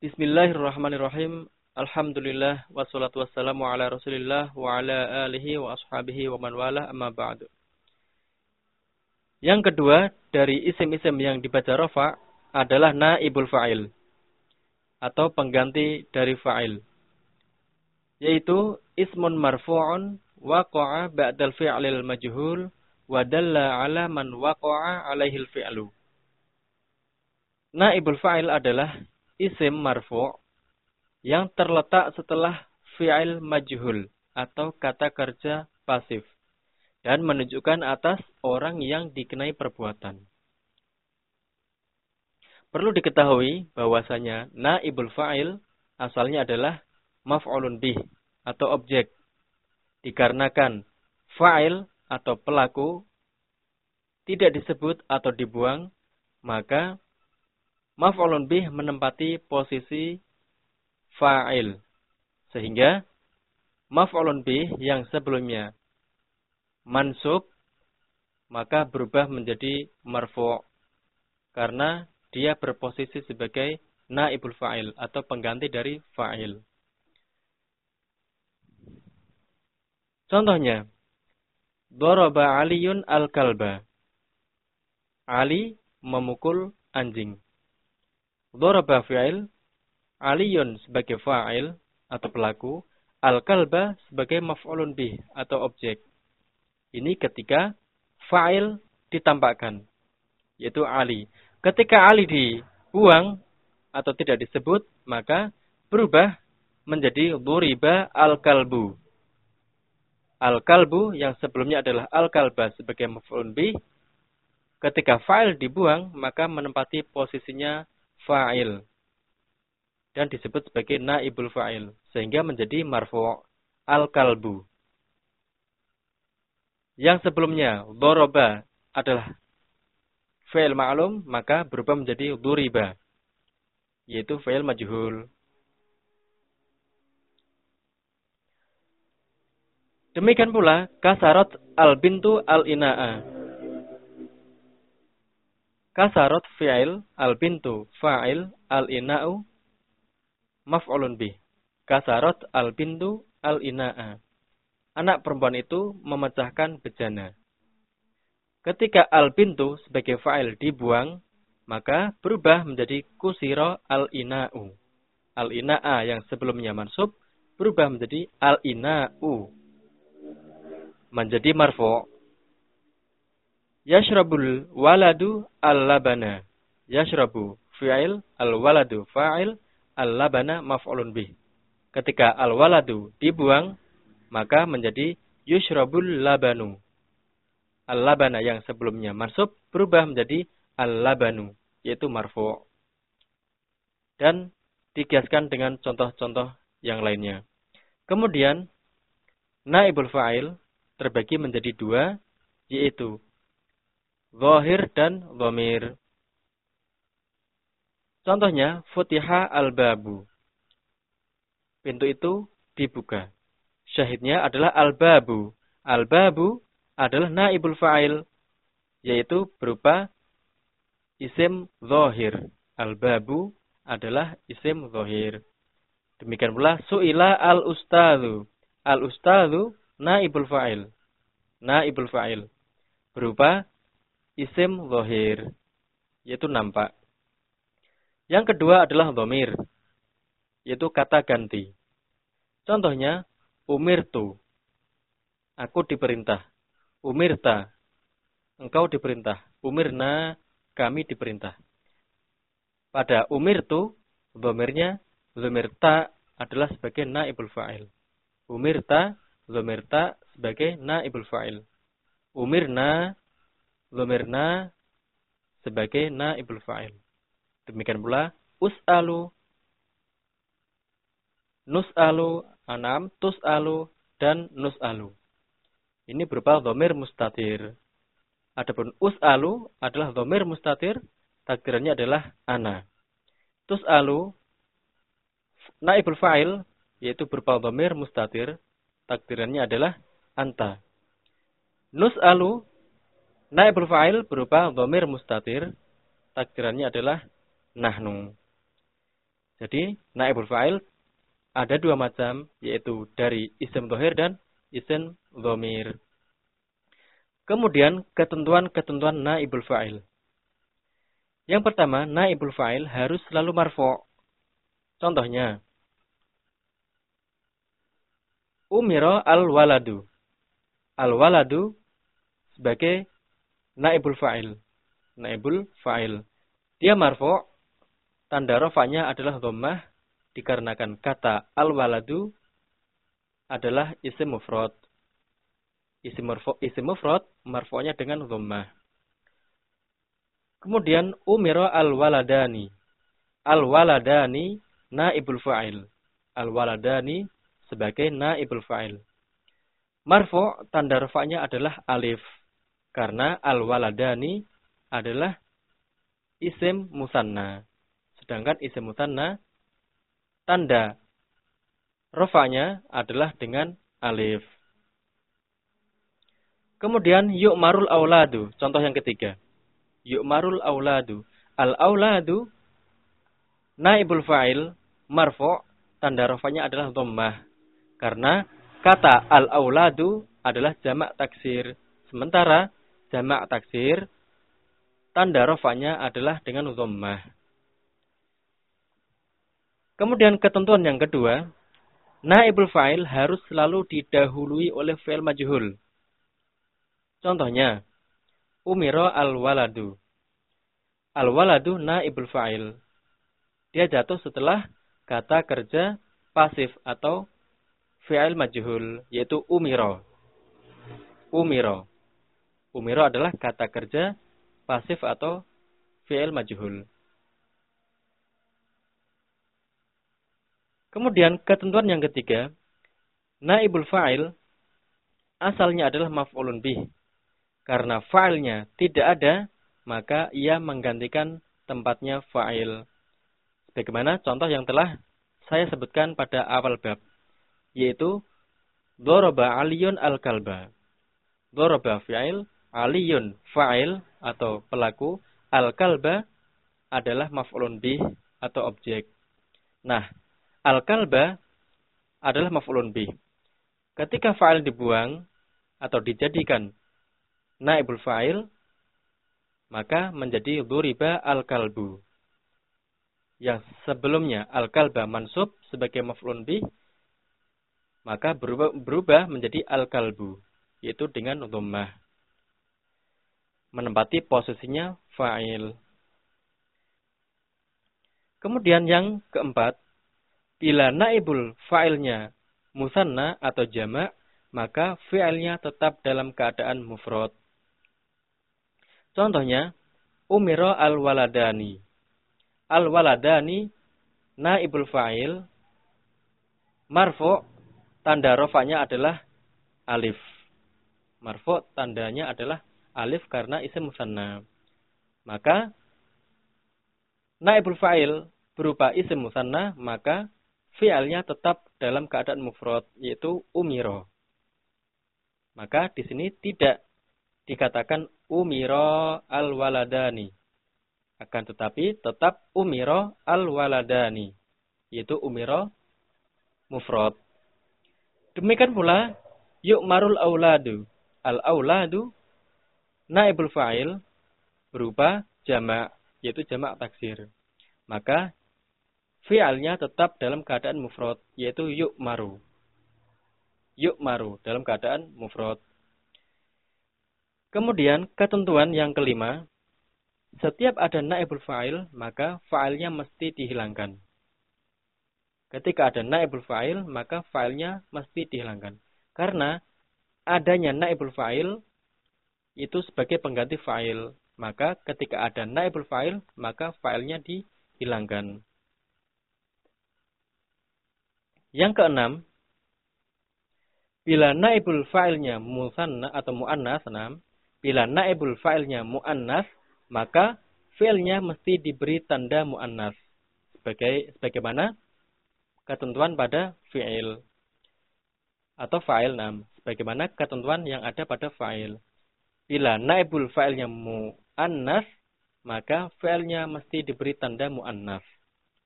Bismillahirrahmanirrahim. Alhamdulillah wassalatu wassalamu ala Rasulillah wa ala alihi wa ashabihi wa man wala amma ba'du. Yang kedua dari isim-isim yang dibaca rafa adalah naibul fa'il atau pengganti dari fa'il. Yaitu ismun marfu'un waqa'a ba'dal fi'lil majhul wa dalla ala man waqa'a alaihi fi'lu. Naibul fa'il adalah isim marfu' yang terletak setelah fi'il majhul atau kata kerja pasif dan menunjukkan atas orang yang dikenai perbuatan. Perlu diketahui bahwasanya naibul fa'il asalnya adalah maf'ulun bih atau objek. Dikarenakan fa'il atau pelaku tidak disebut atau dibuang, maka maf'ulun bih menempati posisi fa'il. Sehingga maf'ulun bih yang sebelumnya mansub maka berubah menjadi marfu' karena dia berposisi sebagai naibul fa'il atau pengganti dari fa'il. Contohnya, Doroba Aliun al-kalba. Ali memukul anjing. Doraba fi'il, aliyun sebagai fa'il atau pelaku, al-kalba sebagai maf'ulun bih atau objek. Ini ketika fa'il ditampakkan, yaitu Ali. Ketika Ali dibuang atau tidak disebut, maka berubah menjadi duriba al-kalbu. Al-kalbu yang sebelumnya adalah al-kalba sebagai maf'ulun bih, ketika fa'il dibuang, maka menempati posisinya fa'il dan disebut sebagai naibul fa'il sehingga menjadi marfu' al-kalbu. Yang sebelumnya doroba adalah fa'il ma'lum maka berubah menjadi duriba yaitu fa'il majhul. Demikian pula kasarat al-bintu al-ina'a Kasarot fi'il, al-bintu fa'il, al-ina'u maf'ulun bih. Kasarot al-bintu al-ina'a. Anak perempuan itu memecahkan bejana. Ketika al-bintu sebagai fa'il dibuang, maka berubah menjadi kusiro al-ina'u. Al-ina'a yang sebelumnya mansub, berubah menjadi al-ina'u. Menjadi marfu' Yashrabul waladu al-labana. Yashrabu fi'il, al-waladu fa'il, al-labana maf'ulun bih. Ketika al-waladu dibuang, maka menjadi yushrabul labanu. Al-labana yang sebelumnya mansub berubah menjadi al-labanu, yaitu marfu'. Dan dikiaskan dengan contoh-contoh yang lainnya. Kemudian, naibul fa'il terbagi menjadi dua, yaitu Zahir dan Zomir. Contohnya, Futiha al-babu. Pintu itu dibuka. Syahidnya adalah al-babu. Al-babu adalah naibul fa'il. Yaitu berupa isim zahir. Al-babu adalah isim zahir. Demikian pula su'ila al-ustadhu. Al-ustadhu naibul fa'il. Naibul fa'il. Berupa isim zahir, yaitu nampak. Yang kedua adalah domir, yaitu kata ganti. Contohnya, umirtu, aku diperintah. Umirta, engkau diperintah. Umirna, kami diperintah. Pada umirtu, domirnya, domirta adalah sebagai naibul fa'il. Umirta, domirta sebagai naibul fa'il. Umirna Zomirna sebagai naibul fa'il. Demikian pula us'alu, nus'alu, anam, tus'alu, dan nus'alu. Ini berupa zomir mustatir. Adapun us'alu adalah zomir mustatir, takdirannya adalah ana. Tus'alu, naibul fa'il, yaitu berupa zomir mustatir, takdirannya adalah anta. Nus'alu Naibul fa'il berupa dhamir mustatir, takdirannya adalah nahnu. Jadi naibul fa'il ada dua macam yaitu dari isim dohir dan isim domir. Kemudian ketentuan-ketentuan naibul fa'il. Yang pertama, naibul fa'il harus selalu marfo. Contohnya, umiro al-waladu. Al-waladu sebagai naibul fa'il. Naibul fa'il. Dia marfo, tanda rofanya adalah dhammah dikarenakan kata al-waladu adalah isim mufrad. Isim marfu isim mufrad marfu'nya dengan dhammah. Kemudian umira al-waladani. Al-waladani naibul fa'il. Al-waladani sebagai naibul fa'il. Marfu' tanda rafa'nya adalah alif. Karena al-waladani adalah isim musanna. Sedangkan isim musanna tanda rafa'nya adalah dengan alif. Kemudian yuk marul auladu, contoh yang ketiga. Yuk marul auladu. Al auladu naibul fa'il marfu' tanda rafanya adalah dhammah. Karena kata al auladu adalah jamak taksir. Sementara jamak taksir tanda rafanya adalah dengan dhammah. Kemudian ketentuan yang kedua, naibul fa'il harus selalu didahului oleh fi'il majhul. Contohnya, umiro al-waladu. Al-waladu naibul fa'il. Dia jatuh setelah kata kerja pasif atau fi'il majhul, yaitu umiro. Umiro. Umiro adalah kata kerja pasif atau fi'il majhul. Kemudian ketentuan yang ketiga, naibul fa'il asalnya adalah maf'ulun bih karena fa'ilnya tidak ada, maka ia menggantikan tempatnya fa'il. Bagaimana contoh yang telah saya sebutkan pada awal bab, yaitu Doroba aliyun al-kalba. Doroba fa'il, aliyun fa'il atau pelaku, al-kalba adalah maf'ulun bih atau objek. Nah, al-kalba adalah maf'ulun bih. Ketika fa'il dibuang atau dijadikan naibul fa'il, maka menjadi duriba al-kalbu. Yang sebelumnya al-kalba mansub sebagai maf'ulun bih, maka berubah, berubah menjadi al-kalbu, yaitu dengan dhammah. Menempati posisinya fa'il. Kemudian yang keempat, bila naibul fa'ilnya musanna atau jamak, maka fi'ilnya tetap dalam keadaan mufrad. Contohnya, umiro al-waladani. Al-waladani naibul fa'il. Marfu tanda rofanya adalah alif. Marfu tandanya adalah alif karena isim musanna. Maka naibul fa'il berupa isim musanna, maka fi'alnya tetap dalam keadaan mufrad yaitu umiro. Maka di sini tidak dikatakan umiro al-waladani. Akan tetapi tetap umiro al-waladani. Yaitu umiro mufrad. Demikian pula yuk marul auladu. Al-auladu naibul fa'il berupa jamak. Yaitu jamak taksir. Maka fi'alnya tetap dalam keadaan mufrad. Yaitu yuk maru. Yuk maru dalam keadaan mufrad. Kemudian ketentuan yang kelima, setiap ada naibul fa'il, maka fa'ilnya mesti dihilangkan. Ketika ada naibul fa'il, maka fa'ilnya mesti dihilangkan. Karena adanya naibul fa'il itu sebagai pengganti fa'il. Maka ketika ada naibul fa'il, maka fa'ilnya dihilangkan. Yang keenam, bila naibul fa'ilnya musanna atau mu'annas, Bila naibul fa'ilnya mu'annas, maka fi'ilnya mesti diberi tanda mu'annas. Sebagai sebagaimana ketentuan pada fi'il atau fa'il nam. Sebagaimana ketentuan yang ada pada fa'il. Bila naibul fa'ilnya mu'annas, maka fi'ilnya mesti diberi tanda mu'annas.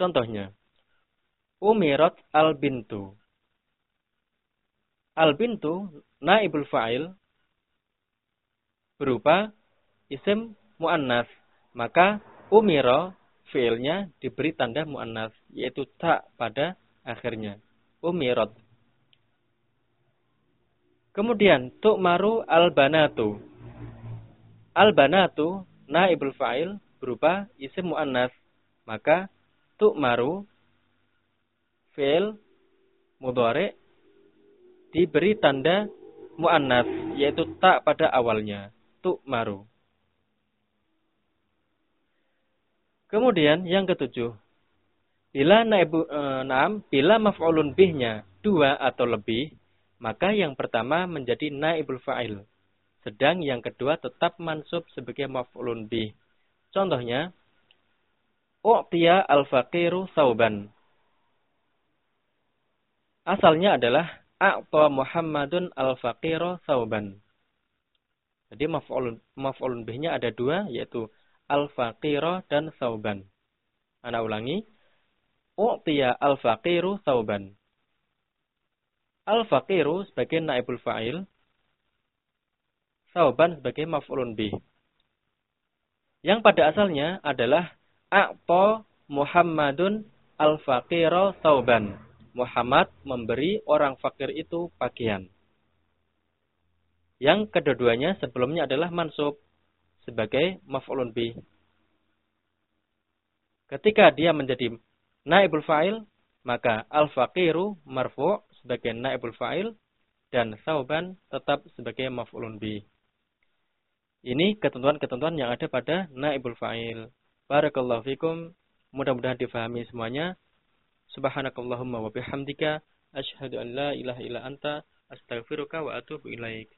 Contohnya, umirat al-bintu. Al-bintu naibul fa'il berupa isim muannas. Maka umiro fiilnya diberi tanda muannas yaitu tak pada akhirnya. Umirat. Kemudian tu'maru al-banatu. Al-banatu naibul fa'il berupa isim muannas. Maka tu'maru fi'il mudhari diberi tanda muannas yaitu tak pada awalnya. Tu'maru. Kemudian yang ketujuh. Bila naibu, e, naam, bila maf'ulun bihnya dua atau lebih, maka yang pertama menjadi naibul fa'il. Sedang yang kedua tetap mansub sebagai maf'ulun bih. Contohnya, U'tiya al-faqiru sauban. Asalnya adalah A'ta Muhammadun al-faqiru sauban. Jadi maf'ulun maf'ulun bihnya ada dua yaitu al-faqiru dan sauban. Ana ulangi. U'tiya al-faqiru sauban. Al-faqiru sebagai naibul fa'il. Sauban sebagai maf'ulun bih. Yang pada asalnya adalah A'ta Muhammadun al-faqira sauban. Muhammad memberi orang fakir itu pakaian. Yang kedua-duanya sebelumnya adalah mansub sebagai maf'ulun bih. Ketika dia menjadi naibul fa'il, maka al-faqiru marfu' sebagai naibul fa'il dan sauban tetap sebagai maf'ulun bih. Ini ketentuan-ketentuan yang ada pada naibul fa'il. Barakallahu fikum. Mudah-mudahan difahami semuanya. Subhanakallahumma wa bihamdika asyhadu an la ilaha illa anta astaghfiruka wa atubu ilaik.